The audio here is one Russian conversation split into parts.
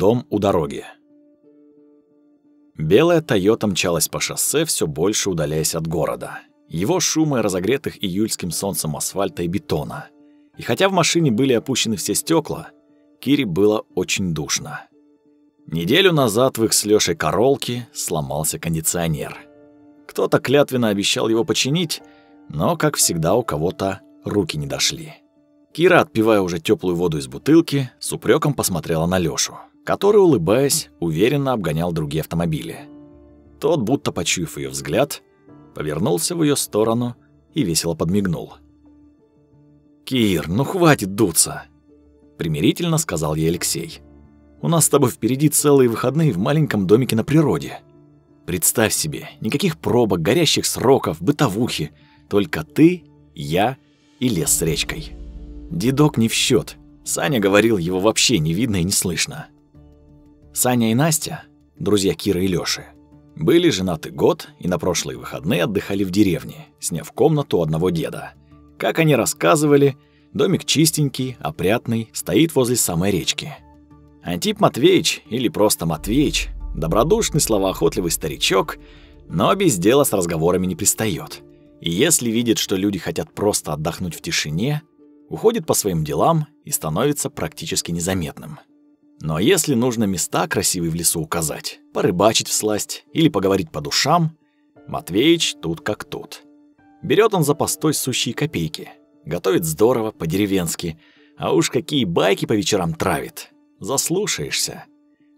Дом у дороги. Белая Toyota мчалась по шоссе, все больше удаляясь от города. Его шумы разогретых июльским солнцем асфальта и бетона. И хотя в машине были опущены все стекла, Кире было очень душно. Неделю назад в их с Лёшей королке сломался кондиционер. Кто-то клятвенно обещал его починить, но, как всегда, у кого-то руки не дошли. Кира, отпивая уже теплую воду из бутылки, с упреком посмотрела на Лёшу который, улыбаясь, уверенно обгонял другие автомобили. Тот, будто почуяв ее взгляд, повернулся в ее сторону и весело подмигнул. «Кир, ну хватит дуться!» — примирительно сказал ей Алексей. «У нас с тобой впереди целые выходные в маленьком домике на природе. Представь себе, никаких пробок, горящих сроков, бытовухи, только ты, я и лес с речкой. Дедок не в счет. Саня говорил, его вообще не видно и не слышно. Саня и Настя, друзья Киры и Лёши, были женаты год и на прошлые выходные отдыхали в деревне, сняв комнату у одного деда. Как они рассказывали, домик чистенький, опрятный, стоит возле самой речки. Антип Матвеевич, или просто Матвеич, добродушный, словоохотливый старичок, но без дела с разговорами не пристает. И если видит, что люди хотят просто отдохнуть в тишине, уходит по своим делам и становится практически незаметным. Но если нужно места красивые в лесу указать, порыбачить в сласть или поговорить по душам, Матвеич тут как тут. Берет он за постой сущие копейки, готовит здорово, по-деревенски, а уж какие байки по вечерам травит. Заслушаешься.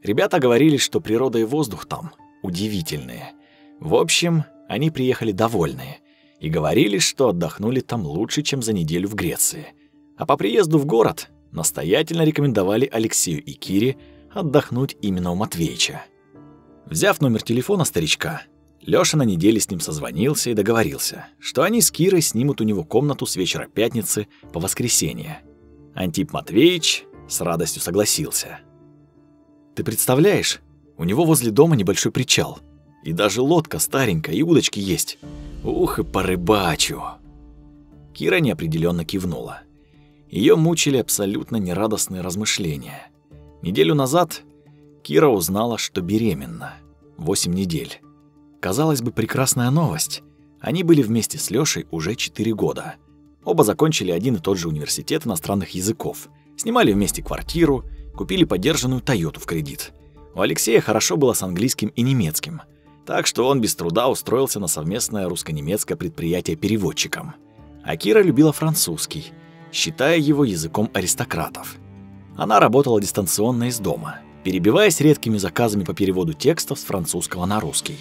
Ребята говорили, что природа и воздух там удивительные. В общем, они приехали довольные и говорили, что отдохнули там лучше, чем за неделю в Греции. А по приезду в город настоятельно рекомендовали Алексею и Кире отдохнуть именно у Матвеича. Взяв номер телефона старичка, Лёша на неделе с ним созвонился и договорился, что они с Кирой снимут у него комнату с вечера пятницы по воскресенье. Антип Матвеич с радостью согласился. «Ты представляешь, у него возле дома небольшой причал. И даже лодка старенькая, и удочки есть. Ух, и порыбачу!» Кира неопределенно кивнула. Ее мучили абсолютно нерадостные размышления. Неделю назад Кира узнала, что беременна. Восемь недель. Казалось бы, прекрасная новость. Они были вместе с Лёшей уже четыре года. Оба закончили один и тот же университет иностранных языков. Снимали вместе квартиру, купили подержанную «Тойоту» в кредит. У Алексея хорошо было с английским и немецким, так что он без труда устроился на совместное русско-немецкое предприятие переводчиком. А Кира любила французский – считая его языком аристократов. Она работала дистанционно из дома, перебиваясь редкими заказами по переводу текстов с французского на русский.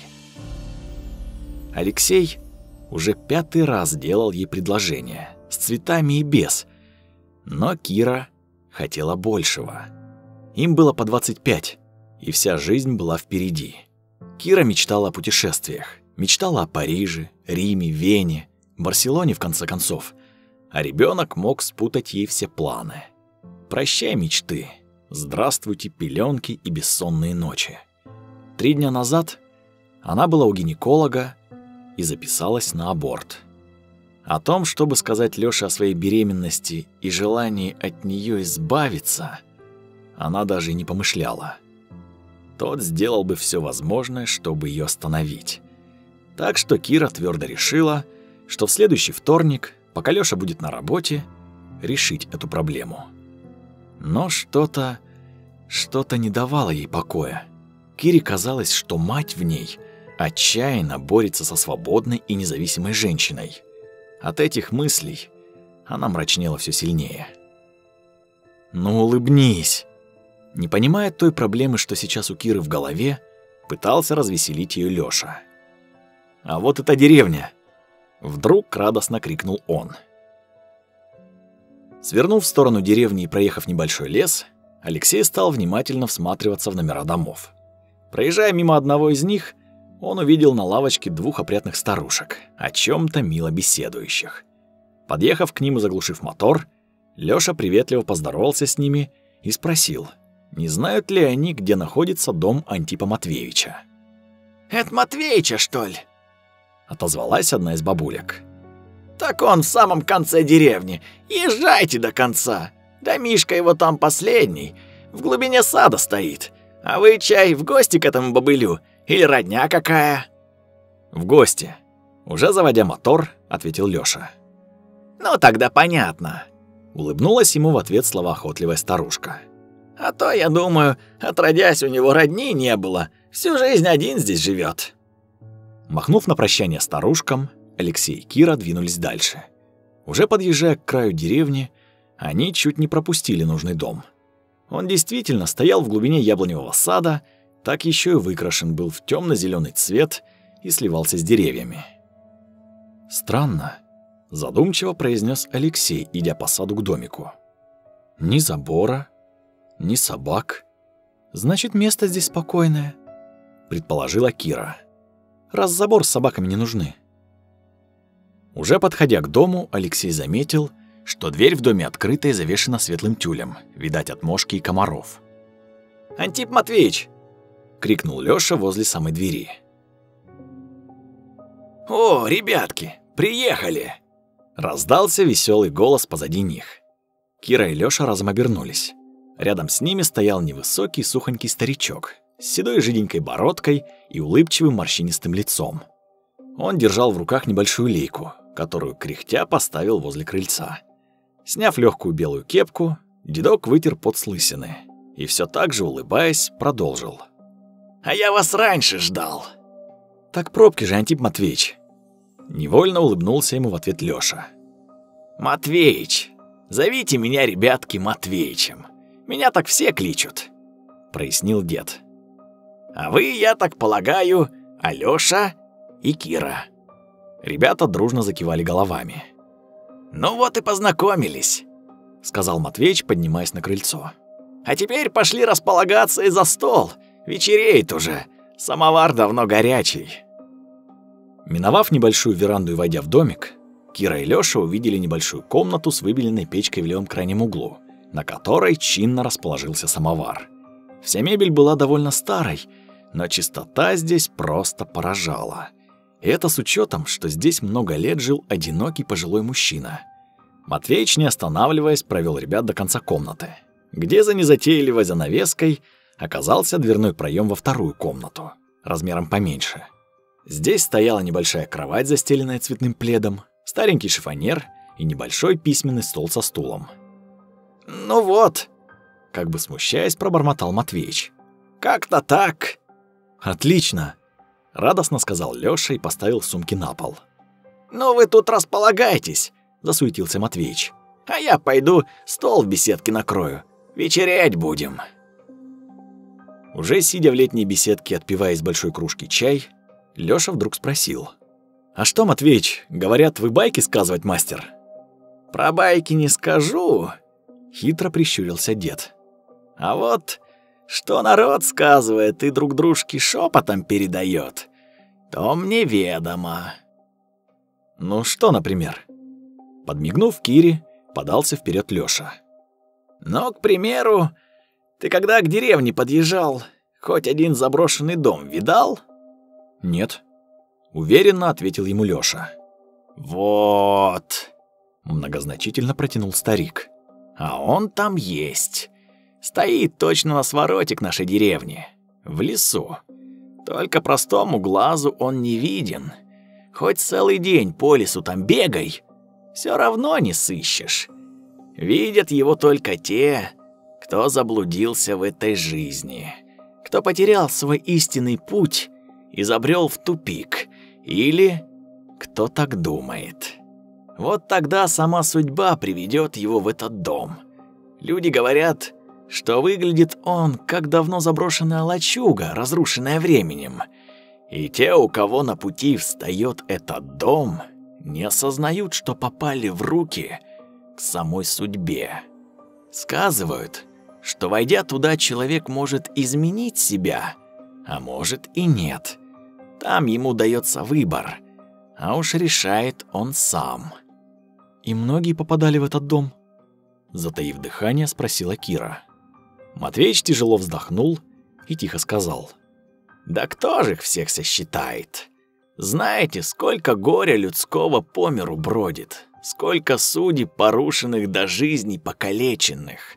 Алексей уже пятый раз делал ей предложение, с цветами и без, но Кира хотела большего. Им было по 25, и вся жизнь была впереди. Кира мечтала о путешествиях, мечтала о Париже, Риме, Вене, Барселоне, в конце концов – а ребенок мог спутать ей все планы. Прощай мечты, здравствуйте пеленки и бессонные ночи. Три дня назад она была у гинеколога и записалась на аборт. О том, чтобы сказать Лёше о своей беременности и желании от нее избавиться, она даже не помышляла. Тот сделал бы все возможное, чтобы ее остановить. Так что Кира твердо решила, что в следующий вторник пока Лёша будет на работе, решить эту проблему. Но что-то... что-то не давало ей покоя. Кире казалось, что мать в ней отчаянно борется со свободной и независимой женщиной. От этих мыслей она мрачнела все сильнее. «Ну, улыбнись!» Не понимая той проблемы, что сейчас у Киры в голове, пытался развеселить её Лёша. «А вот эта деревня!» Вдруг радостно крикнул он. Свернув в сторону деревни и проехав небольшой лес, Алексей стал внимательно всматриваться в номера домов. Проезжая мимо одного из них, он увидел на лавочке двух опрятных старушек, о чем то мило беседующих. Подъехав к ним и заглушив мотор, Лёша приветливо поздоровался с ними и спросил, не знают ли они, где находится дом Антипа Матвеевича. «Это Матвеича, что ли?» отозвалась одна из бабулек. Так он в самом конце деревни. Езжайте до конца. Да Мишка его там последний, в глубине сада стоит. А вы чай в гости к этому бабылю или родня какая? В гости. Уже заводя мотор, ответил Лёша. Ну тогда понятно, улыбнулась ему в ответ словоохотливая старушка. А то, я думаю, отродясь у него родни не было. Всю жизнь один здесь живет. Махнув на прощание старушкам, Алексей и Кира двинулись дальше. Уже подъезжая к краю деревни, они чуть не пропустили нужный дом. Он действительно стоял в глубине яблоневого сада, так еще и выкрашен был в темно зеленый цвет и сливался с деревьями. «Странно», — задумчиво произнес Алексей, идя по саду к домику. «Ни забора, ни собак. Значит, место здесь спокойное», — предположила Кира. «Кира» раз забор с собаками не нужны. Уже подходя к дому, Алексей заметил, что дверь в доме открыта и завешена светлым тюлем, видать от мошки и комаров. «Антип Матвеевич!» — крикнул Лёша возле самой двери. «О, ребятки, приехали!» — раздался веселый голос позади них. Кира и Лёша разом обернулись. Рядом с ними стоял невысокий сухонький старичок, с седой жиденькой бородкой и улыбчивым морщинистым лицом. Он держал в руках небольшую лейку, которую кряхтя поставил возле крыльца. Сняв легкую белую кепку, дедок вытер под слысины и все так же, улыбаясь, продолжил. «А я вас раньше ждал!» «Так пробки же, Антип Матвеич". Невольно улыбнулся ему в ответ Лёша. «Матвеич! Зовите меня, ребятки, Матвеичем. Меня так все кличут!» — прояснил дед. А вы, я так полагаю, Алёша и Кира». Ребята дружно закивали головами. «Ну вот и познакомились», — сказал Матвеич, поднимаясь на крыльцо. «А теперь пошли располагаться и за стол. Вечереет уже. Самовар давно горячий». Миновав небольшую веранду и войдя в домик, Кира и Лёша увидели небольшую комнату с выбеленной печкой в левом крайнем углу, на которой чинно расположился самовар. Вся мебель была довольно старой, но чистота здесь просто поражала. Это с учетом, что здесь много лет жил одинокий пожилой мужчина. Матвеич, не останавливаясь, провел ребят до конца комнаты, где за незатейливой занавеской оказался дверной проем во вторую комнату, размером поменьше. Здесь стояла небольшая кровать, застеленная цветным пледом, старенький шифонер и небольшой письменный стол со стулом. «Ну вот», — как бы смущаясь, пробормотал Матвеич. «Как-то так. «Отлично!» — радостно сказал Лёша и поставил сумки на пол. «Ну вы тут располагайтесь!» — засуетился Матвеич. «А я пойду стол в беседке накрою. Вечерять будем!» Уже сидя в летней беседке, отпивая из большой кружки чай, Лёша вдруг спросил. «А что, Матвеич, говорят, вы байки сказывать мастер?» «Про байки не скажу», — хитро прищурился дед. «А вот что народ сказывает и друг дружке шепотом передает, то мне ведомо». «Ну что, например?» Подмигнув Кире, подался вперед Лёша. Но к примеру, ты когда к деревне подъезжал, хоть один заброшенный дом видал?» «Нет», — уверенно ответил ему Лёша. «Вот», — многозначительно протянул старик. «А он там есть. Стоит точно на свороте к нашей деревни в лесу. Только простому глазу он не виден. Хоть целый день по лесу там бегай, все равно не сыщешь. Видят его только те, кто заблудился в этой жизни, кто потерял свой истинный путь и забрел в тупик, или кто так думает. Вот тогда сама судьба приведет его в этот дом. Люди говорят, что выглядит он как давно заброшенная лачуга, разрушенная временем. И те, у кого на пути встает этот дом, не осознают, что попали в руки к самой судьбе. Сказывают, что войдя туда, человек может изменить себя, а может и нет. Там ему дается выбор, а уж решает он сам. И многие попадали в этот дом. Затаив дыхание, спросила Кира. Матвеич тяжело вздохнул и тихо сказал. «Да кто же их всех сосчитает? Знаете, сколько горя людского по миру бродит, сколько судеб порушенных до жизни покалеченных.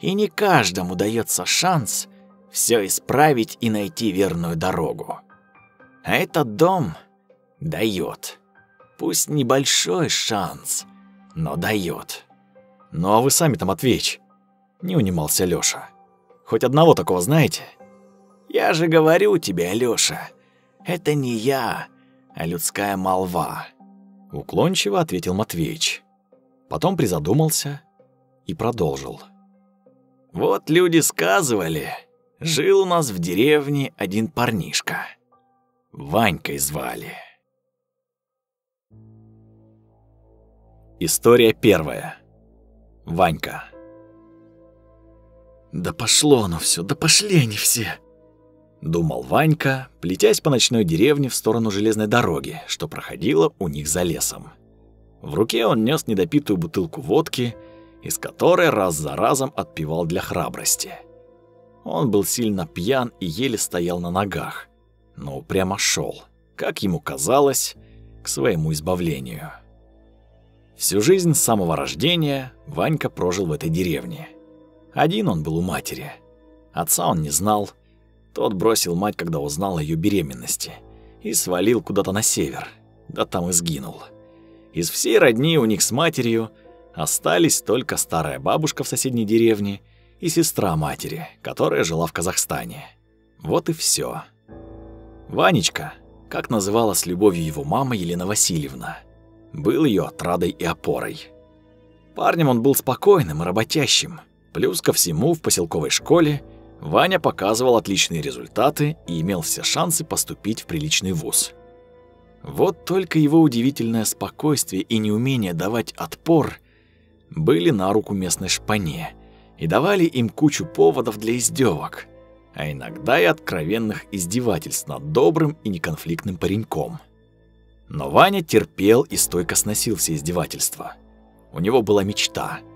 И не каждому дается шанс все исправить и найти верную дорогу. А этот дом дает, Пусть небольшой шанс, но дает. «Ну а вы сами-то, Матвеич, не унимался Лёша. Хоть одного такого знаете? Я же говорю тебе, Лёша, это не я, а людская молва. Уклончиво ответил Матвеич. Потом призадумался и продолжил. Вот люди сказывали, жил у нас в деревне один парнишка. Ванькой звали. История первая. Ванька. «Да пошло оно все, да пошли они все!» Думал Ванька, плетясь по ночной деревне в сторону железной дороги, что проходила у них за лесом. В руке он нес недопитую бутылку водки, из которой раз за разом отпивал для храбрости. Он был сильно пьян и еле стоял на ногах, но упрямо шел, как ему казалось, к своему избавлению. Всю жизнь с самого рождения Ванька прожил в этой деревне. Один он был у матери. Отца он не знал. Тот бросил мать, когда узнал о ее беременности, и свалил куда-то на север, да там и сгинул. Из всей родни у них с матерью остались только старая бабушка в соседней деревне и сестра матери, которая жила в Казахстане. Вот и все. Ванечка, как называла с любовью его мама Елена Васильевна, был ее отрадой и опорой. Парнем он был спокойным и работящим – Плюс ко всему, в поселковой школе Ваня показывал отличные результаты и имел все шансы поступить в приличный вуз. Вот только его удивительное спокойствие и неумение давать отпор были на руку местной шпане и давали им кучу поводов для издевок, а иногда и откровенных издевательств над добрым и неконфликтным пареньком. Но Ваня терпел и стойко сносил все издевательства. У него была мечта —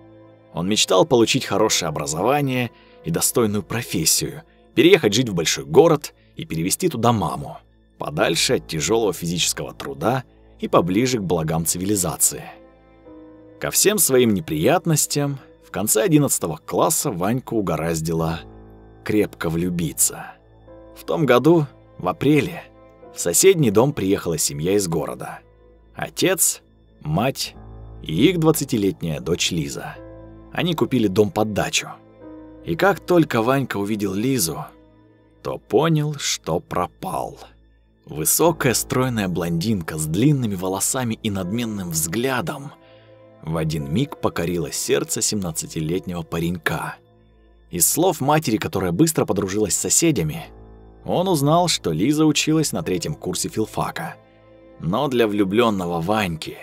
он мечтал получить хорошее образование и достойную профессию, переехать жить в большой город и перевести туда маму, подальше от тяжелого физического труда и поближе к благам цивилизации. Ко всем своим неприятностям в конце 11 класса Ваньку угораздило крепко влюбиться. В том году, в апреле, в соседний дом приехала семья из города. Отец, мать и их 20-летняя дочь Лиза – они купили дом под дачу. И как только Ванька увидел Лизу, то понял, что пропал. Высокая стройная блондинка с длинными волосами и надменным взглядом в один миг покорила сердце 17-летнего паренька. Из слов матери, которая быстро подружилась с соседями, он узнал, что Лиза училась на третьем курсе филфака. Но для влюбленного Ваньки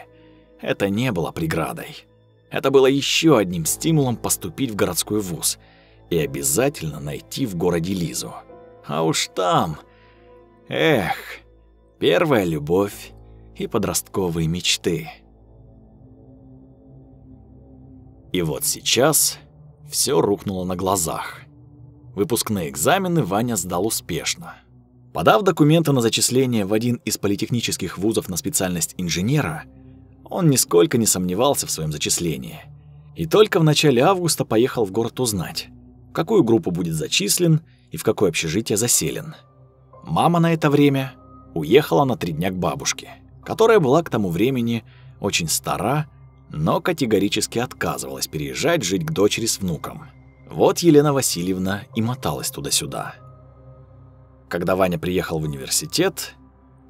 это не было преградой. Это было еще одним стимулом поступить в городской вуз и обязательно найти в городе Лизу. А уж там... Эх, первая любовь и подростковые мечты. И вот сейчас все рухнуло на глазах. Выпускные экзамены Ваня сдал успешно. Подав документы на зачисление в один из политехнических вузов на специальность инженера, он нисколько не сомневался в своем зачислении. И только в начале августа поехал в город узнать, в какую группу будет зачислен и в какое общежитие заселен. Мама на это время уехала на три дня к бабушке, которая была к тому времени очень стара, но категорически отказывалась переезжать жить к дочери с внуком. Вот Елена Васильевна и моталась туда-сюда. Когда Ваня приехал в университет,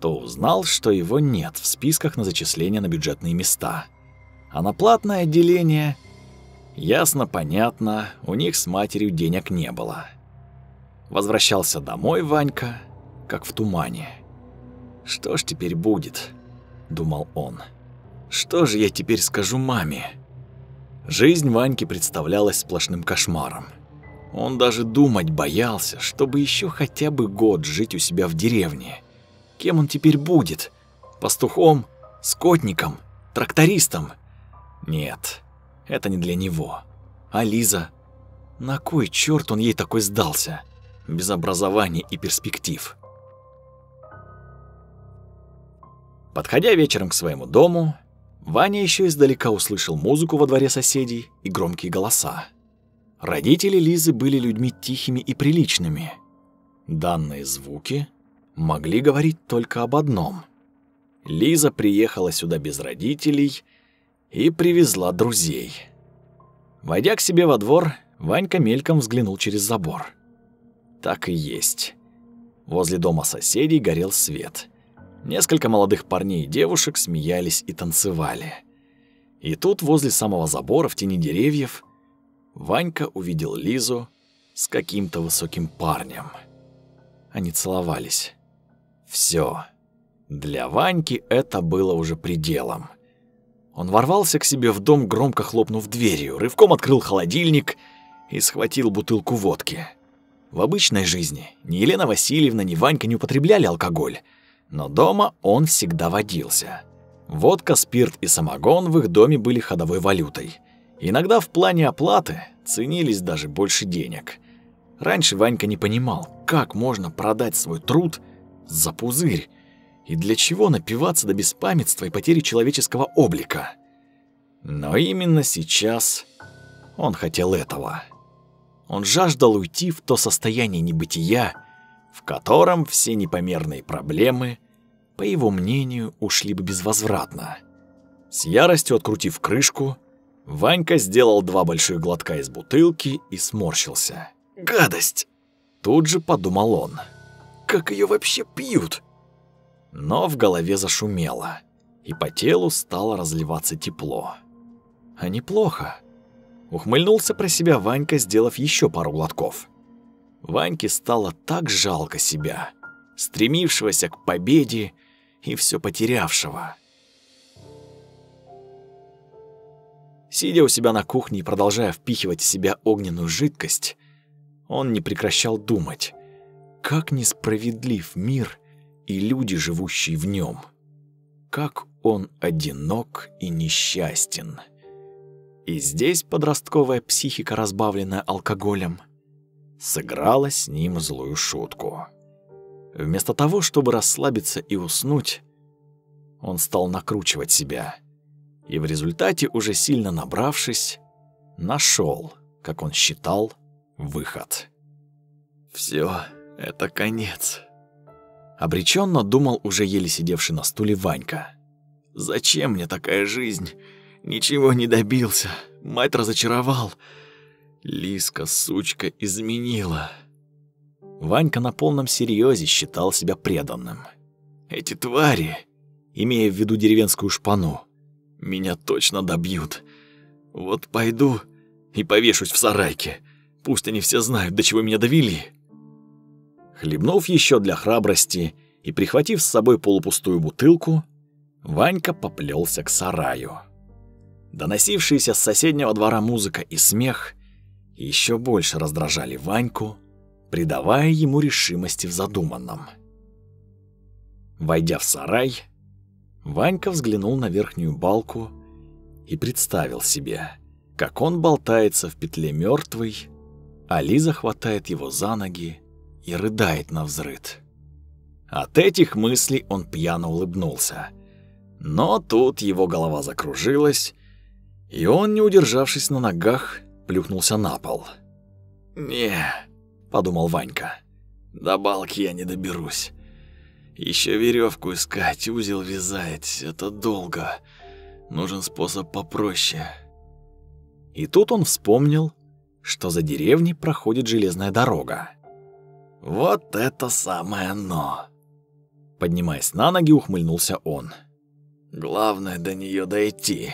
то узнал, что его нет в списках на зачисление на бюджетные места. А на платное отделение... Ясно, понятно, у них с матерью денег не было. Возвращался домой Ванька, как в тумане. «Что ж теперь будет?» – думал он. «Что же я теперь скажу маме?» Жизнь Ваньки представлялась сплошным кошмаром. Он даже думать боялся, чтобы еще хотя бы год жить у себя в деревне – Кем он теперь будет? Пастухом? Скотником? Трактористом? Нет, это не для него. А Лиза? На кой черт он ей такой сдался? Без образования и перспектив. Подходя вечером к своему дому, Ваня еще издалека услышал музыку во дворе соседей и громкие голоса. Родители Лизы были людьми тихими и приличными. Данные звуки могли говорить только об одном. Лиза приехала сюда без родителей и привезла друзей. Войдя к себе во двор, Ванька мельком взглянул через забор. Так и есть. Возле дома соседей горел свет. Несколько молодых парней и девушек смеялись и танцевали. И тут, возле самого забора, в тени деревьев, Ванька увидел Лизу с каким-то высоким парнем. Они целовались. Все. Для Ваньки это было уже пределом. Он ворвался к себе в дом, громко хлопнув дверью, рывком открыл холодильник и схватил бутылку водки. В обычной жизни ни Елена Васильевна, ни Ванька не употребляли алкоголь, но дома он всегда водился. Водка, спирт и самогон в их доме были ходовой валютой. Иногда в плане оплаты ценились даже больше денег. Раньше Ванька не понимал, как можно продать свой труд – за пузырь? И для чего напиваться до беспамятства и потери человеческого облика? Но именно сейчас он хотел этого. Он жаждал уйти в то состояние небытия, в котором все непомерные проблемы, по его мнению, ушли бы безвозвратно. С яростью открутив крышку, Ванька сделал два больших глотка из бутылки и сморщился. «Гадость!» Тут же подумал он. Как ее вообще пьют? Но в голове зашумело, и по телу стало разливаться тепло. А неплохо. Ухмыльнулся про себя Ванька, сделав еще пару глотков. Ваньке стало так жалко себя, стремившегося к победе и все потерявшего. Сидя у себя на кухне и продолжая впихивать в себя огненную жидкость, он не прекращал думать, как несправедлив мир и люди, живущие в нем. Как он одинок и несчастен. И здесь подростковая психика, разбавленная алкоголем, сыграла с ним злую шутку. Вместо того, чтобы расслабиться и уснуть, он стал накручивать себя. И в результате, уже сильно набравшись, нашел, как он считал, выход. Все. Это конец. Обреченно думал уже еле сидевший на стуле Ванька. Зачем мне такая жизнь? Ничего не добился. Мать разочаровал. Лиска, сучка, изменила. Ванька на полном серьезе считал себя преданным. Эти твари, имея в виду деревенскую шпану, меня точно добьют. Вот пойду и повешусь в сарайке. Пусть они все знают, до чего меня довели. Хлебнув еще для храбрости и прихватив с собой полупустую бутылку, Ванька поплелся к сараю. Доносившиеся с соседнего двора музыка и смех еще больше раздражали Ваньку, придавая ему решимости в задуманном. Войдя в сарай, Ванька взглянул на верхнюю балку и представил себе, как он болтается в петле мертвый, а Лиза хватает его за ноги и рыдает на взрыд. От этих мыслей он пьяно улыбнулся. Но тут его голова закружилась, и он, не удержавшись на ногах, плюхнулся на пол. «Не», — подумал Ванька, — «до балки я не доберусь. Еще веревку искать, узел вязать — это долго. Нужен способ попроще». И тут он вспомнил, что за деревней проходит железная дорога. Вот это самое но. Поднимаясь на ноги, ухмыльнулся он. Главное до нее дойти.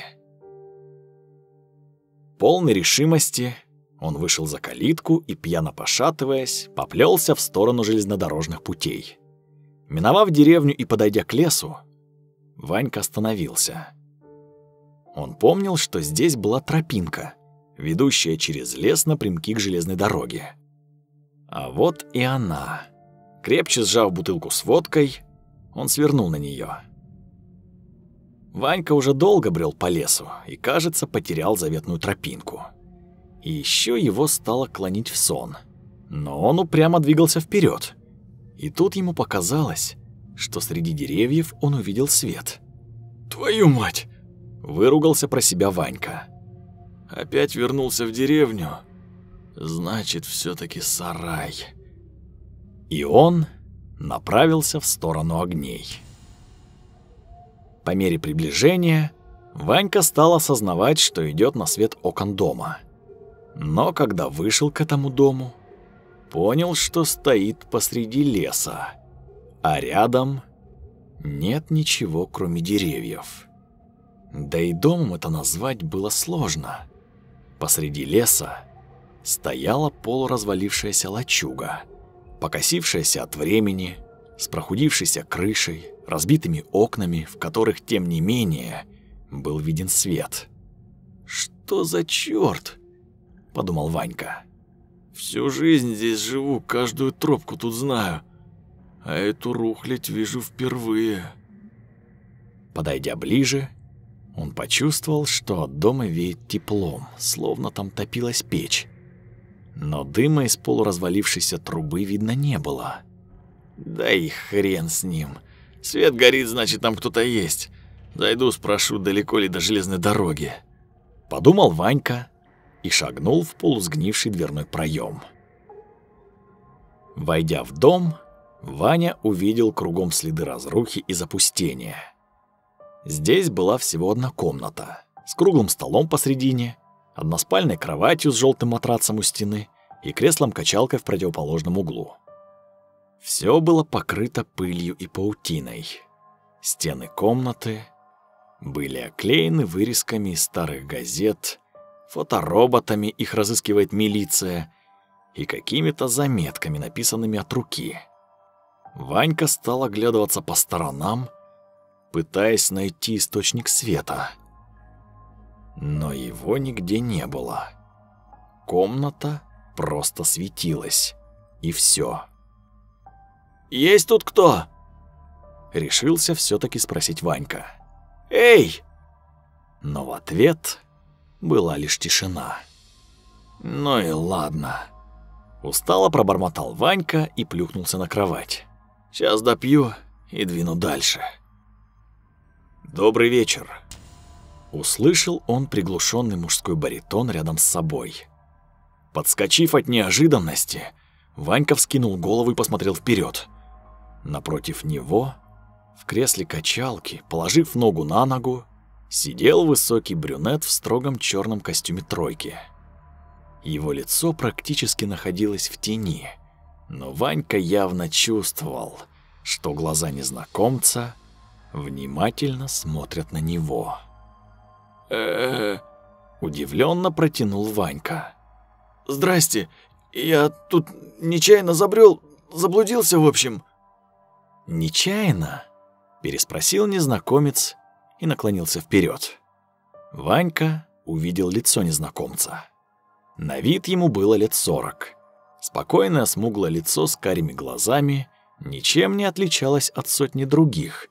Полный решимости, он вышел за калитку и, пьяно пошатываясь, поплелся в сторону железнодорожных путей. Миновав деревню и подойдя к лесу, Ванька остановился. Он помнил, что здесь была тропинка, ведущая через лес напрямки к железной дороге. А вот и она. Крепче сжав бутылку с водкой, он свернул на нее. Ванька уже долго брел по лесу и, кажется, потерял заветную тропинку. И еще его стало клонить в сон. Но он упрямо двигался вперед. И тут ему показалось, что среди деревьев он увидел свет. «Твою мать!» – выругался про себя Ванька. «Опять вернулся в деревню Значит, все-таки сарай. И он направился в сторону огней. По мере приближения Ванька стал осознавать, что идет на свет окон дома. Но когда вышел к этому дому, понял, что стоит посреди леса, а рядом нет ничего, кроме деревьев. Да и домом это назвать было сложно. Посреди леса стояла полуразвалившаяся лачуга, покосившаяся от времени, с прохудившейся крышей, разбитыми окнами, в которых, тем не менее, был виден свет. «Что за черт?» – подумал Ванька. «Всю жизнь здесь живу, каждую тропку тут знаю, а эту рухлядь вижу впервые». Подойдя ближе, он почувствовал, что от дома веет теплом, словно там топилась печь но дыма из полуразвалившейся трубы видно не было. «Да и хрен с ним. Свет горит, значит, там кто-то есть. Зайду, спрошу, далеко ли до железной дороги». Подумал Ванька и шагнул в полусгнивший дверной проем. Войдя в дом, Ваня увидел кругом следы разрухи и запустения. Здесь была всего одна комната с круглым столом посредине – односпальной кроватью с желтым матрацем у стены и креслом-качалкой в противоположном углу. Все было покрыто пылью и паутиной. Стены комнаты были оклеены вырезками из старых газет, фотороботами их разыскивает милиция и какими-то заметками, написанными от руки. Ванька стал оглядываться по сторонам, пытаясь найти источник света — но его нигде не было. Комната просто светилась, и все. «Есть тут кто?» Решился все таки спросить Ванька. «Эй!» Но в ответ была лишь тишина. «Ну и ладно». Устало пробормотал Ванька и плюхнулся на кровать. «Сейчас допью и двину дальше». «Добрый вечер», Услышал он приглушенный мужской баритон рядом с собой. Подскочив от неожиданности, Ванька вскинул голову и посмотрел вперед. Напротив него, в кресле качалки, положив ногу на ногу, сидел высокий брюнет в строгом черном костюме тройки. Его лицо практически находилось в тени, но Ванька явно чувствовал, что глаза незнакомца внимательно смотрят на него э э удивленно протянул Ванька. «Здрасте, я тут нечаянно забрел, заблудился в общем». «Нечаянно?» – переспросил незнакомец и наклонился вперед. Ванька увидел лицо незнакомца. На вид ему было лет сорок. Спокойное смуглое лицо с карими глазами ничем не отличалось от сотни других.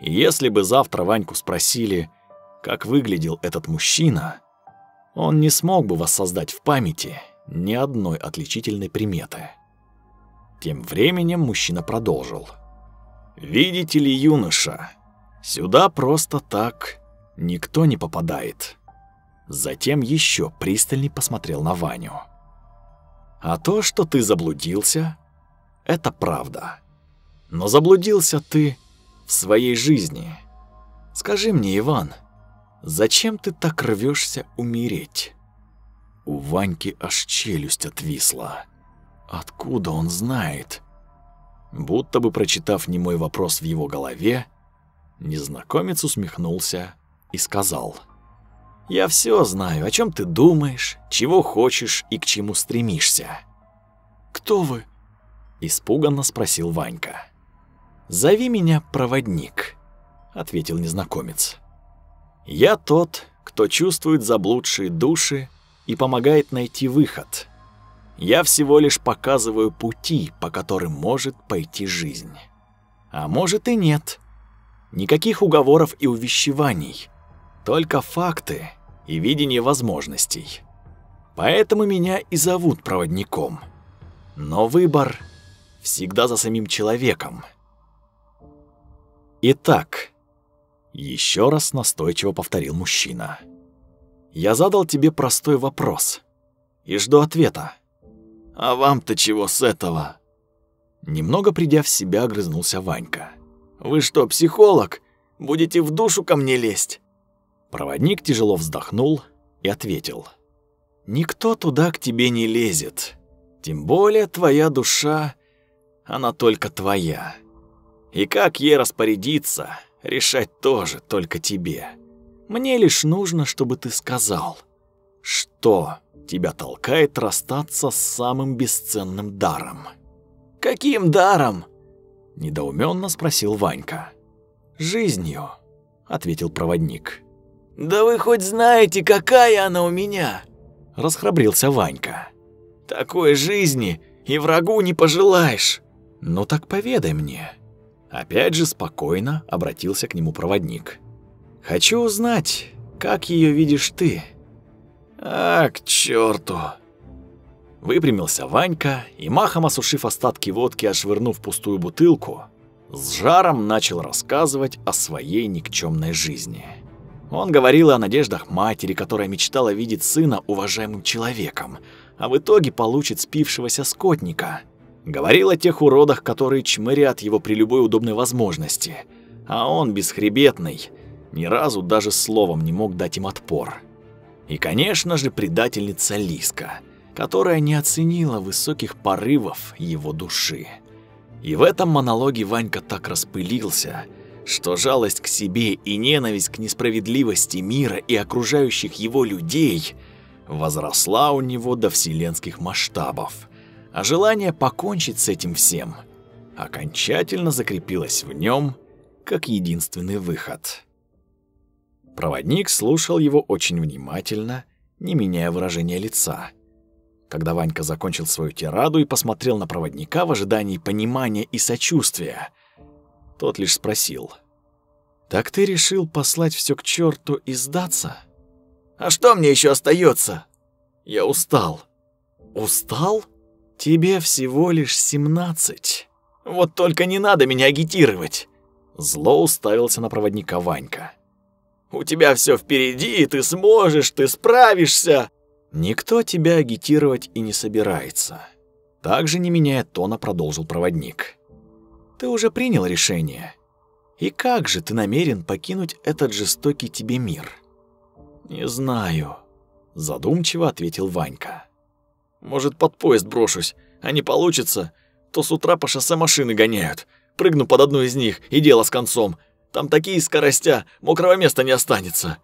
Если бы завтра Ваньку спросили – как выглядел этот мужчина, он не смог бы воссоздать в памяти ни одной отличительной приметы. Тем временем мужчина продолжил. «Видите ли, юноша, сюда просто так никто не попадает». Затем еще пристальней посмотрел на Ваню. «А то, что ты заблудился, это правда. Но заблудился ты в своей жизни. Скажи мне, Иван, — Зачем ты так рвешься умереть?» У Ваньки аж челюсть отвисла. Откуда он знает? Будто бы прочитав немой вопрос в его голове, незнакомец усмехнулся и сказал. «Я все знаю, о чем ты думаешь, чего хочешь и к чему стремишься». «Кто вы?» – испуганно спросил Ванька. «Зови меня проводник», – ответил незнакомец. Я тот, кто чувствует заблудшие души и помогает найти выход. Я всего лишь показываю пути, по которым может пойти жизнь. А может и нет. Никаких уговоров и увещеваний. Только факты и видение возможностей. Поэтому меня и зовут проводником. Но выбор всегда за самим человеком. Итак, еще раз настойчиво повторил мужчина. «Я задал тебе простой вопрос и жду ответа». «А вам-то чего с этого?» Немного придя в себя, огрызнулся Ванька. «Вы что, психолог? Будете в душу ко мне лезть?» Проводник тяжело вздохнул и ответил. «Никто туда к тебе не лезет. Тем более твоя душа, она только твоя. И как ей распорядиться, Решать тоже только тебе. Мне лишь нужно, чтобы ты сказал, что тебя толкает расстаться с самым бесценным даром. Каким даром? недоуменно спросил Ванька. Жизнью, ответил проводник. Да вы хоть знаете, какая она у меня? расхрабрился Ванька. Такой жизни и врагу не пожелаешь. Ну так поведай мне, Опять же спокойно обратился к нему проводник. «Хочу узнать, как ее видишь ты?» «А, к черту! Выпрямился Ванька и, махом осушив остатки водки, ошвырнув пустую бутылку, с жаром начал рассказывать о своей никчемной жизни. Он говорил о надеждах матери, которая мечтала видеть сына уважаемым человеком, а в итоге получит спившегося скотника – Говорил о тех уродах, которые чмырят его при любой удобной возможности. А он бесхребетный, ни разу даже словом не мог дать им отпор. И, конечно же, предательница Лиска, которая не оценила высоких порывов его души. И в этом монологе Ванька так распылился, что жалость к себе и ненависть к несправедливости мира и окружающих его людей возросла у него до вселенских масштабов – а желание покончить с этим всем окончательно закрепилось в нем как единственный выход. Проводник слушал его очень внимательно, не меняя выражения лица. Когда Ванька закончил свою тираду и посмотрел на проводника в ожидании понимания и сочувствия, тот лишь спросил. «Так ты решил послать все к черту и сдаться?» «А что мне еще остается? «Я устал». «Устал?» Тебе всего лишь семнадцать. Вот только не надо меня агитировать. Зло уставился на проводника Ванька. У тебя все впереди, ты сможешь, ты справишься. Никто тебя агитировать и не собирается. Также не меняя тона продолжил проводник. Ты уже принял решение. И как же ты намерен покинуть этот жестокий тебе мир? Не знаю, задумчиво ответил Ванька. Может, под поезд брошусь, а не получится, то с утра по шоссе машины гоняют. Прыгну под одну из них, и дело с концом. Там такие скоростя, мокрого места не останется.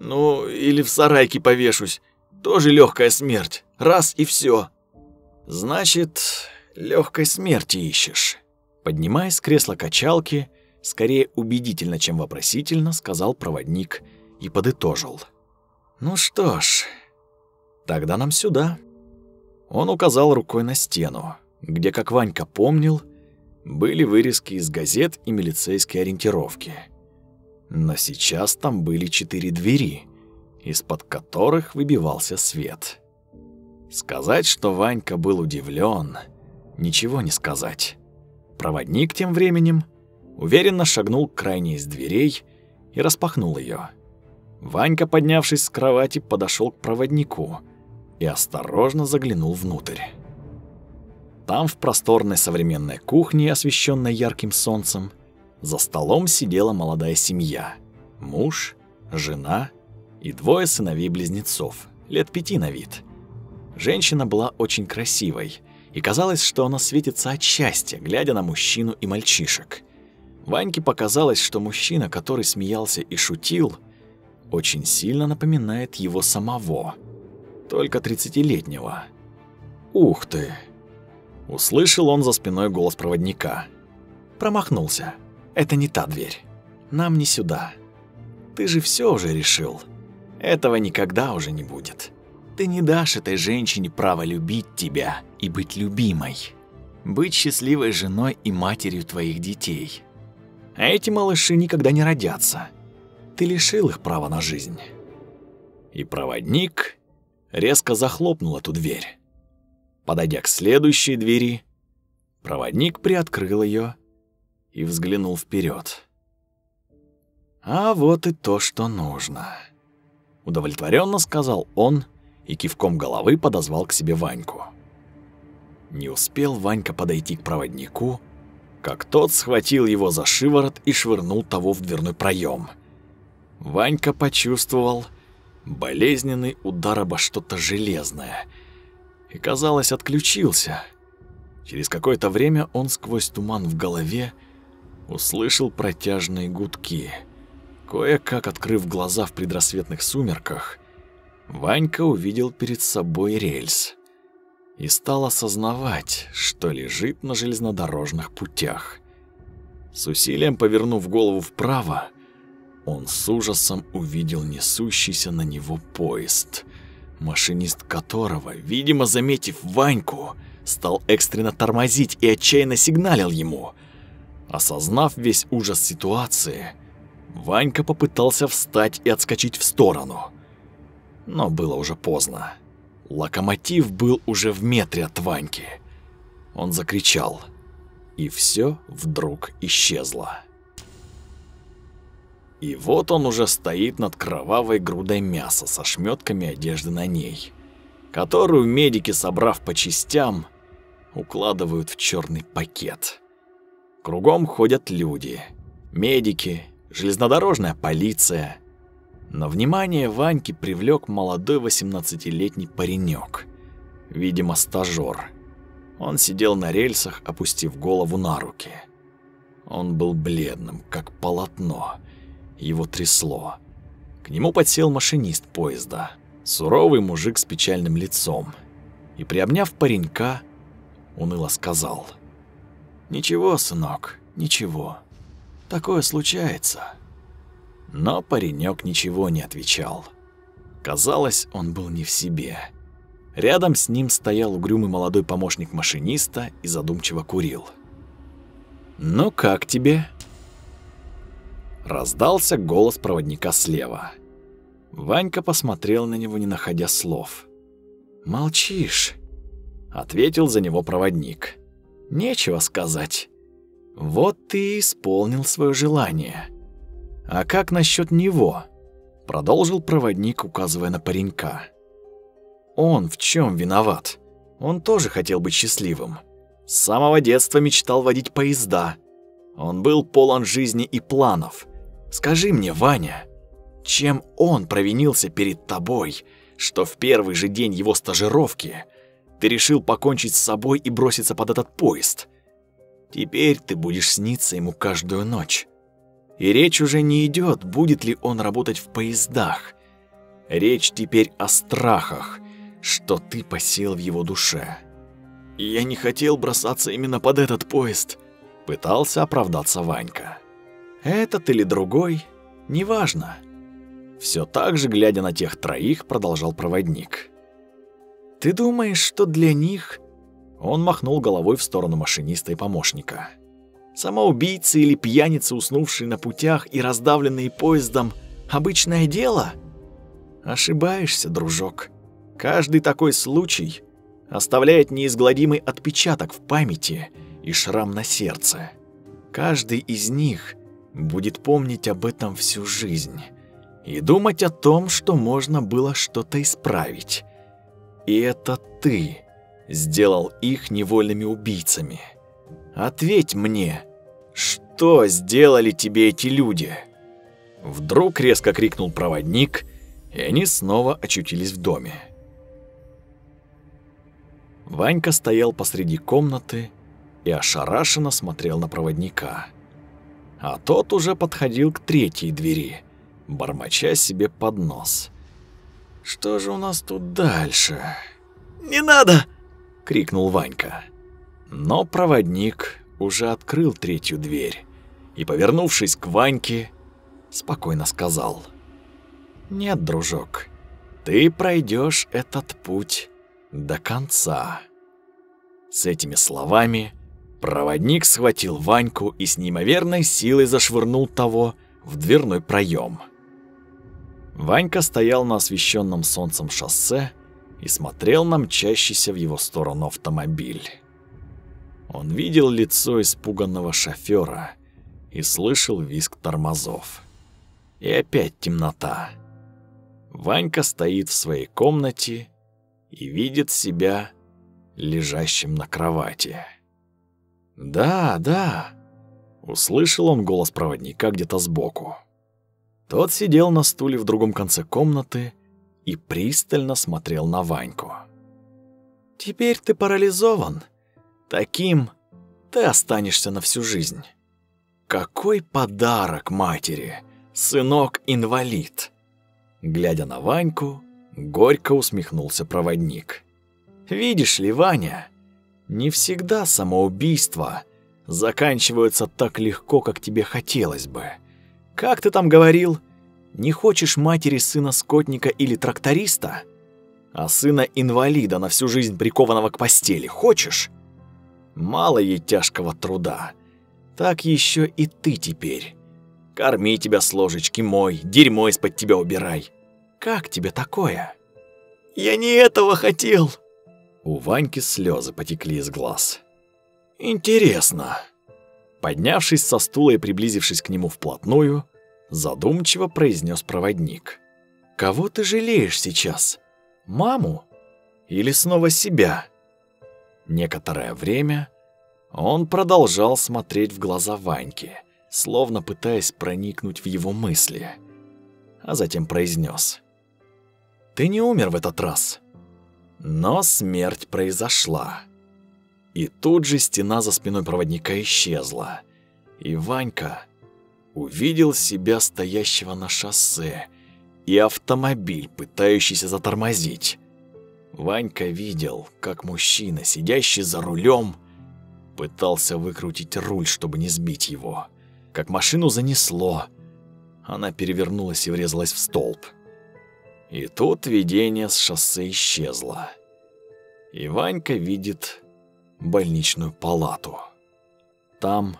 Ну, или в сарайке повешусь. Тоже легкая смерть. Раз и все. Значит, легкой смерти ищешь. Поднимаясь с кресла качалки, скорее убедительно, чем вопросительно, сказал проводник и подытожил. Ну что ж, тогда нам сюда. Он указал рукой на стену, где, как Ванька помнил, были вырезки из газет и милицейской ориентировки. Но сейчас там были четыре двери, из-под которых выбивался свет. Сказать, что Ванька был удивлен, ничего не сказать. Проводник тем временем уверенно шагнул к крайней из дверей и распахнул ее. Ванька, поднявшись с кровати, подошел к проводнику – и осторожно заглянул внутрь. Там, в просторной современной кухне, освещенной ярким солнцем, за столом сидела молодая семья. Муж, жена и двое сыновей-близнецов, лет пяти на вид. Женщина была очень красивой, и казалось, что она светится от счастья, глядя на мужчину и мальчишек. Ваньке показалось, что мужчина, который смеялся и шутил, очень сильно напоминает его самого – только 30-летнего. «Ух ты!» Услышал он за спиной голос проводника. Промахнулся. «Это не та дверь. Нам не сюда. Ты же все уже решил. Этого никогда уже не будет. Ты не дашь этой женщине право любить тебя и быть любимой. Быть счастливой женой и матерью твоих детей. А эти малыши никогда не родятся. Ты лишил их права на жизнь». И проводник резко захлопнула ту дверь. Подойдя к следующей двери, проводник приоткрыл ее и взглянул вперед. А вот и то, что нужно, удовлетворенно сказал он и кивком головы подозвал к себе Ваньку. Не успел Ванька подойти к проводнику, как тот схватил его за шиворот и швырнул того в дверной проем. Ванька почувствовал, болезненный удар обо что-то железное. И, казалось, отключился. Через какое-то время он сквозь туман в голове услышал протяжные гудки. Кое-как открыв глаза в предрассветных сумерках, Ванька увидел перед собой рельс и стал осознавать, что лежит на железнодорожных путях. С усилием повернув голову вправо, он с ужасом увидел несущийся на него поезд, машинист которого, видимо, заметив Ваньку, стал экстренно тормозить и отчаянно сигналил ему. Осознав весь ужас ситуации, Ванька попытался встать и отскочить в сторону. Но было уже поздно. Локомотив был уже в метре от Ваньки. Он закричал, и все вдруг исчезло. И вот он уже стоит над кровавой грудой мяса со шметками одежды на ней, которую медики, собрав по частям, укладывают в черный пакет. Кругом ходят люди, медики, железнодорожная полиция. Но внимание Ваньки привлек молодой 18-летний паренек, видимо, стажер. Он сидел на рельсах, опустив голову на руки. Он был бледным, как полотно его трясло. К нему подсел машинист поезда, суровый мужик с печальным лицом, и, приобняв паренька, уныло сказал. «Ничего, сынок, ничего. Такое случается». Но паренек ничего не отвечал. Казалось, он был не в себе. Рядом с ним стоял угрюмый молодой помощник машиниста и задумчиво курил. «Ну как тебе?» Раздался голос проводника слева. Ванька посмотрел на него, не находя слов. «Молчишь», — ответил за него проводник. «Нечего сказать. Вот ты и исполнил свое желание. А как насчет него?» — продолжил проводник, указывая на паренька. «Он в чем виноват? Он тоже хотел быть счастливым. С самого детства мечтал водить поезда. Он был полон жизни и планов». Скажи мне, Ваня, чем он провинился перед тобой, что в первый же день его стажировки ты решил покончить с собой и броситься под этот поезд? Теперь ты будешь сниться ему каждую ночь. И речь уже не идет, будет ли он работать в поездах. Речь теперь о страхах, что ты посел в его душе. «Я не хотел бросаться именно под этот поезд», — пытался оправдаться Ванька. Этот или другой, неважно. Все так же, глядя на тех троих, продолжал проводник. «Ты думаешь, что для них...» Он махнул головой в сторону машиниста и помощника. «Самоубийцы или пьяницы, уснувшие на путях и раздавленные поездом, обычное дело?» «Ошибаешься, дружок. Каждый такой случай оставляет неизгладимый отпечаток в памяти и шрам на сердце. Каждый из них — будет помнить об этом всю жизнь и думать о том, что можно было что-то исправить. И это ты сделал их невольными убийцами. Ответь мне, что сделали тебе эти люди? Вдруг резко крикнул проводник, и они снова очутились в доме. Ванька стоял посреди комнаты и ошарашенно смотрел на проводника а тот уже подходил к третьей двери, бормоча себе под нос. «Что же у нас тут дальше?» «Не надо!» — крикнул Ванька. Но проводник уже открыл третью дверь и, повернувшись к Ваньке, спокойно сказал. «Нет, дружок, ты пройдешь этот путь до конца». С этими словами Проводник схватил Ваньку и с неимоверной силой зашвырнул того в дверной проем. Ванька стоял на освещенном солнцем шоссе и смотрел на мчащийся в его сторону автомобиль. Он видел лицо испуганного шофера и слышал визг тормозов. И опять темнота. Ванька стоит в своей комнате и видит себя лежащим на кровати. «Да, да», — услышал он голос проводника где-то сбоку. Тот сидел на стуле в другом конце комнаты и пристально смотрел на Ваньку. «Теперь ты парализован. Таким ты останешься на всю жизнь. Какой подарок матери, сынок-инвалид!» Глядя на Ваньку, горько усмехнулся проводник. «Видишь ли, Ваня, не всегда самоубийства заканчиваются так легко, как тебе хотелось бы. Как ты там говорил? Не хочешь матери сына скотника или тракториста? А сына инвалида на всю жизнь прикованного к постели хочешь? Мало ей тяжкого труда. Так еще и ты теперь. Корми тебя с ложечки мой, дерьмо из-под тебя убирай. Как тебе такое? Я не этого хотел, у Ваньки слезы потекли из глаз. «Интересно». Поднявшись со стула и приблизившись к нему вплотную, задумчиво произнес проводник. «Кого ты жалеешь сейчас? Маму? Или снова себя?» Некоторое время он продолжал смотреть в глаза Ваньки, словно пытаясь проникнуть в его мысли, а затем произнес: «Ты не умер в этот раз. Но смерть произошла. И тут же стена за спиной проводника исчезла. И Ванька увидел себя стоящего на шоссе и автомобиль, пытающийся затормозить. Ванька видел, как мужчина, сидящий за рулем, пытался выкрутить руль, чтобы не сбить его. Как машину занесло, она перевернулась и врезалась в столб. И тут видение с шоссе исчезло. И Ванька видит больничную палату. Там,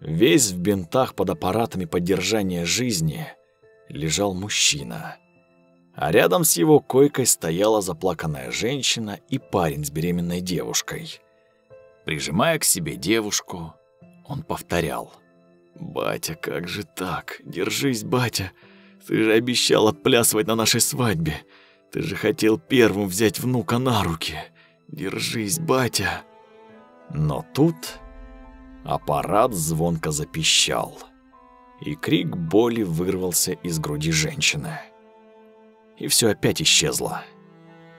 весь в бинтах под аппаратами поддержания жизни, лежал мужчина. А рядом с его койкой стояла заплаканная женщина и парень с беременной девушкой. Прижимая к себе девушку, он повторял. «Батя, как же так? Держись, батя!» Ты же обещал отплясывать на нашей свадьбе. Ты же хотел первым взять внука на руки. Держись, батя. Но тут аппарат звонко запищал, и крик боли вырвался из груди женщины. И все опять исчезло.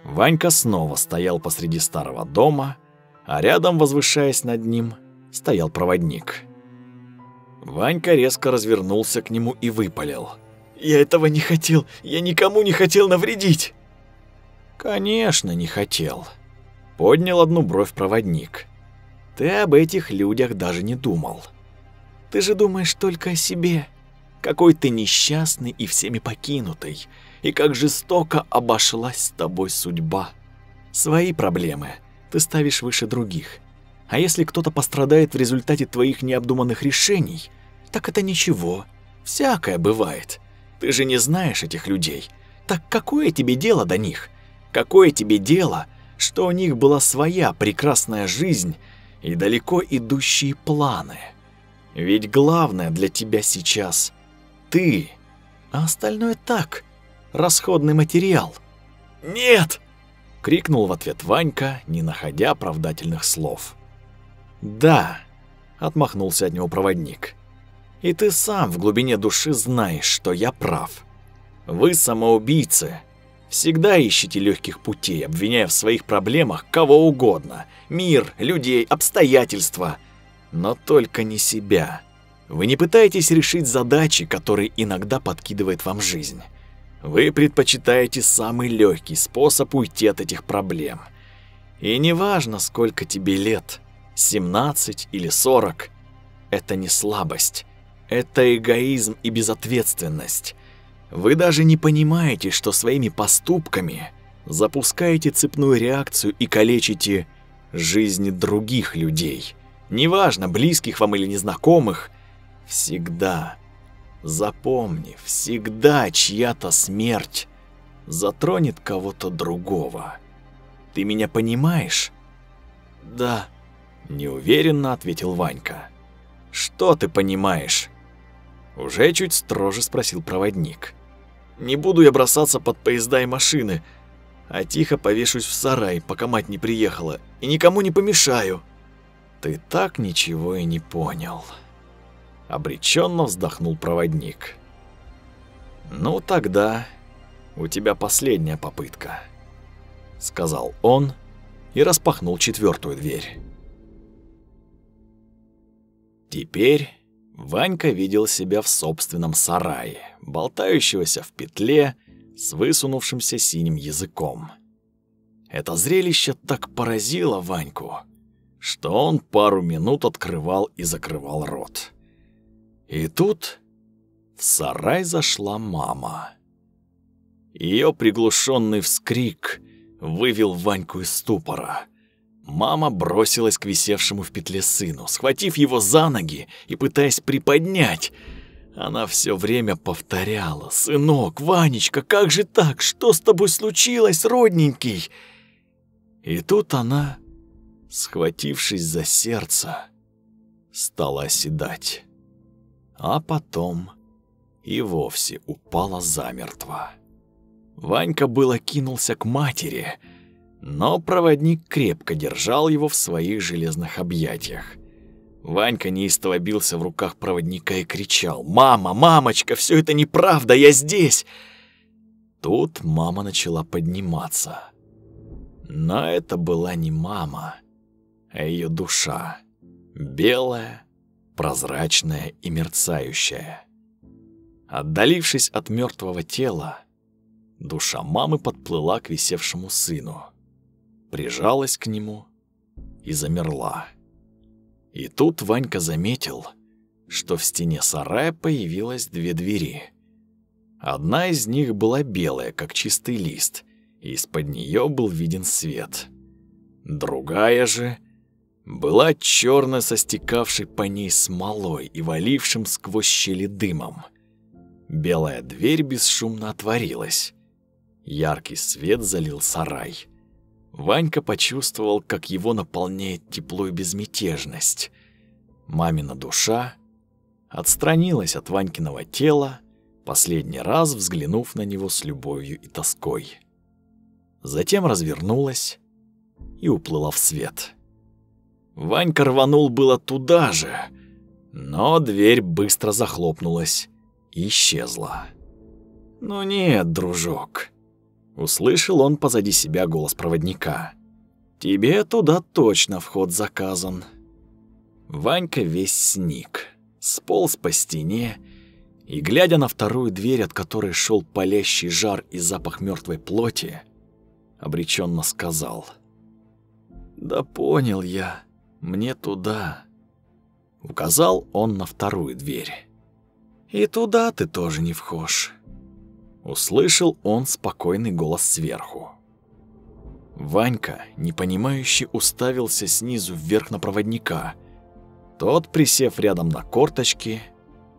Ванька снова стоял посреди старого дома, а рядом, возвышаясь над ним, стоял проводник. Ванька резко развернулся к нему и выпалил — я этого не хотел. Я никому не хотел навредить. Конечно, не хотел. Поднял одну бровь проводник. Ты об этих людях даже не думал. Ты же думаешь только о себе. Какой ты несчастный и всеми покинутый. И как жестоко обошлась с тобой судьба. Свои проблемы ты ставишь выше других. А если кто-то пострадает в результате твоих необдуманных решений, так это ничего. Всякое бывает. Ты же не знаешь этих людей. Так какое тебе дело до них? Какое тебе дело, что у них была своя прекрасная жизнь и далеко идущие планы? Ведь главное для тебя сейчас ты, а остальное так, расходный материал. Нет! крикнул в ответ Ванька, не находя оправдательных слов. «Да», — отмахнулся от него проводник. И ты сам в глубине души знаешь, что я прав. Вы самоубийцы. Всегда ищите легких путей, обвиняя в своих проблемах кого угодно. Мир, людей, обстоятельства. Но только не себя. Вы не пытаетесь решить задачи, которые иногда подкидывает вам жизнь. Вы предпочитаете самый легкий способ уйти от этих проблем. И неважно, сколько тебе лет, 17 или 40, это не слабость, это эгоизм и безответственность. Вы даже не понимаете, что своими поступками запускаете цепную реакцию и калечите жизни других людей. Неважно, близких вам или незнакомых, всегда, запомни, всегда чья-то смерть затронет кого-то другого. Ты меня понимаешь? Да, неуверенно ответил Ванька. Что ты понимаешь? Уже чуть строже спросил проводник. «Не буду я бросаться под поезда и машины, а тихо повешусь в сарай, пока мать не приехала, и никому не помешаю». «Ты так ничего и не понял», — обреченно вздохнул проводник. «Ну тогда у тебя последняя попытка», — сказал он и распахнул четвертую дверь. Теперь Ванька видел себя в собственном сарае, болтающегося в петле с высунувшимся синим языком. Это зрелище так поразило Ваньку, что он пару минут открывал и закрывал рот. И тут в сарай зашла мама. Ее приглушенный вскрик вывел Ваньку из ступора — Мама бросилась к висевшему в петле сыну, схватив его за ноги и пытаясь приподнять. Она все время повторяла «Сынок, Ванечка, как же так? Что с тобой случилось, родненький?» И тут она, схватившись за сердце, стала сидать, А потом и вовсе упала замертво. Ванька было кинулся к матери — но проводник крепко держал его в своих железных объятиях. Ванька неистово бился в руках проводника и кричал «Мама, мамочка, все это неправда, я здесь!» Тут мама начала подниматься. Но это была не мама, а ее душа. Белая, прозрачная и мерцающая. Отдалившись от мертвого тела, душа мамы подплыла к висевшему сыну прижалась к нему и замерла. И тут Ванька заметил, что в стене сарая появилось две двери. Одна из них была белая, как чистый лист, и из-под нее был виден свет. Другая же была черная, со стекавшей по ней смолой и валившим сквозь щели дымом. Белая дверь бесшумно отворилась. Яркий свет залил сарай. Ванька почувствовал, как его наполняет тепло и безмятежность. Мамина душа отстранилась от Ванькиного тела, последний раз взглянув на него с любовью и тоской. Затем развернулась и уплыла в свет. Ванька рванул было туда же, но дверь быстро захлопнулась и исчезла. «Ну нет, дружок», Услышал он позади себя голос проводника. «Тебе туда точно вход заказан». Ванька весь сник, сполз по стене и, глядя на вторую дверь, от которой шел палящий жар и запах мертвой плоти, обреченно сказал. «Да понял я, мне туда». Указал он на вторую дверь. «И туда ты тоже не входишь. Услышал он спокойный голос сверху. Ванька, непонимающе, уставился снизу вверх на проводника. Тот, присев рядом на корточки,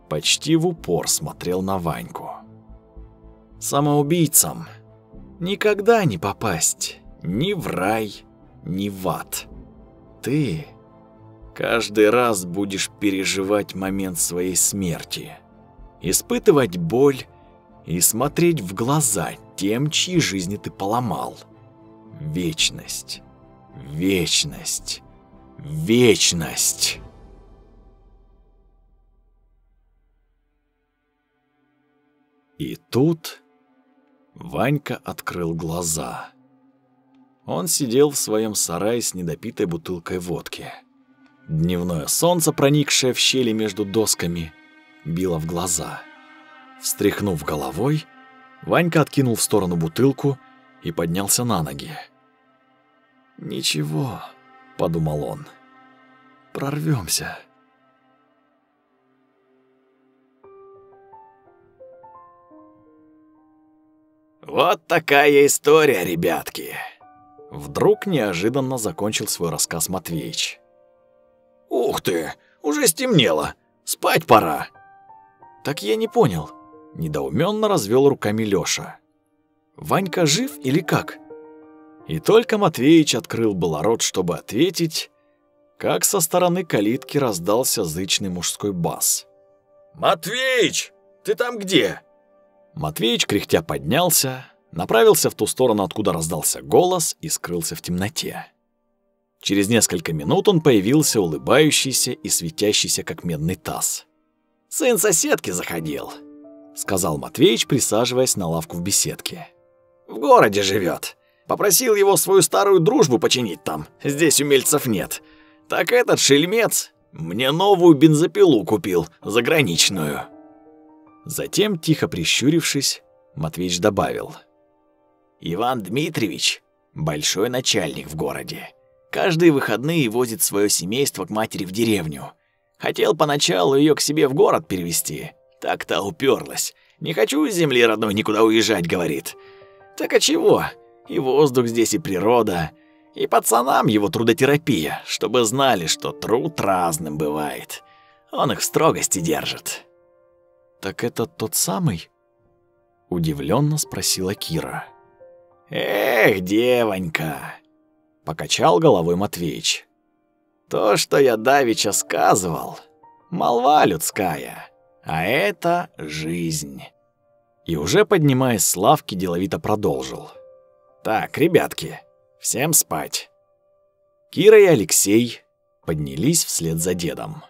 почти в упор смотрел на Ваньку. «Самоубийцам никогда не попасть ни в рай, ни в ад. Ты каждый раз будешь переживать момент своей смерти, испытывать боль и смотреть в глаза тем, чьи жизни ты поломал. Вечность. Вечность. Вечность. И тут Ванька открыл глаза. Он сидел в своем сарае с недопитой бутылкой водки. Дневное солнце, проникшее в щели между досками, било в глаза. — Встряхнув головой, Ванька откинул в сторону бутылку и поднялся на ноги. «Ничего», — подумал он, — «прорвёмся». «Вот такая история, ребятки!» Вдруг неожиданно закончил свой рассказ Матвеич. «Ух ты! Уже стемнело! Спать пора!» «Так я не понял, Недоуменно развел руками Лёша. «Ванька жив или как?» И только Матвеич открыл было рот, чтобы ответить, как со стороны калитки раздался зычный мужской бас. «Матвеич, ты там где?» Матвеич кряхтя поднялся, направился в ту сторону, откуда раздался голос и скрылся в темноте. Через несколько минут он появился улыбающийся и светящийся, как медный таз. «Сын соседки заходил», сказал Матвеич, присаживаясь на лавку в беседке. «В городе живет. Попросил его свою старую дружбу починить там. Здесь умельцев нет. Так этот шельмец мне новую бензопилу купил, заграничную». Затем, тихо прищурившись, Матвеич добавил. «Иван Дмитриевич – большой начальник в городе. Каждые выходные возит свое семейство к матери в деревню. Хотел поначалу ее к себе в город перевести, так та уперлась. Не хочу из земли родной никуда уезжать, говорит. Так а чего? И воздух здесь, и природа. И пацанам его трудотерапия, чтобы знали, что труд разным бывает. Он их в строгости держит. Так это тот самый? Удивленно спросила Кира. Эх, девонька, покачал головой Матвеич. То, что я давеча сказывал, молва людская. А это жизнь. И уже поднимаясь с лавки, деловито продолжил. Так, ребятки, всем спать. Кира и Алексей поднялись вслед за дедом.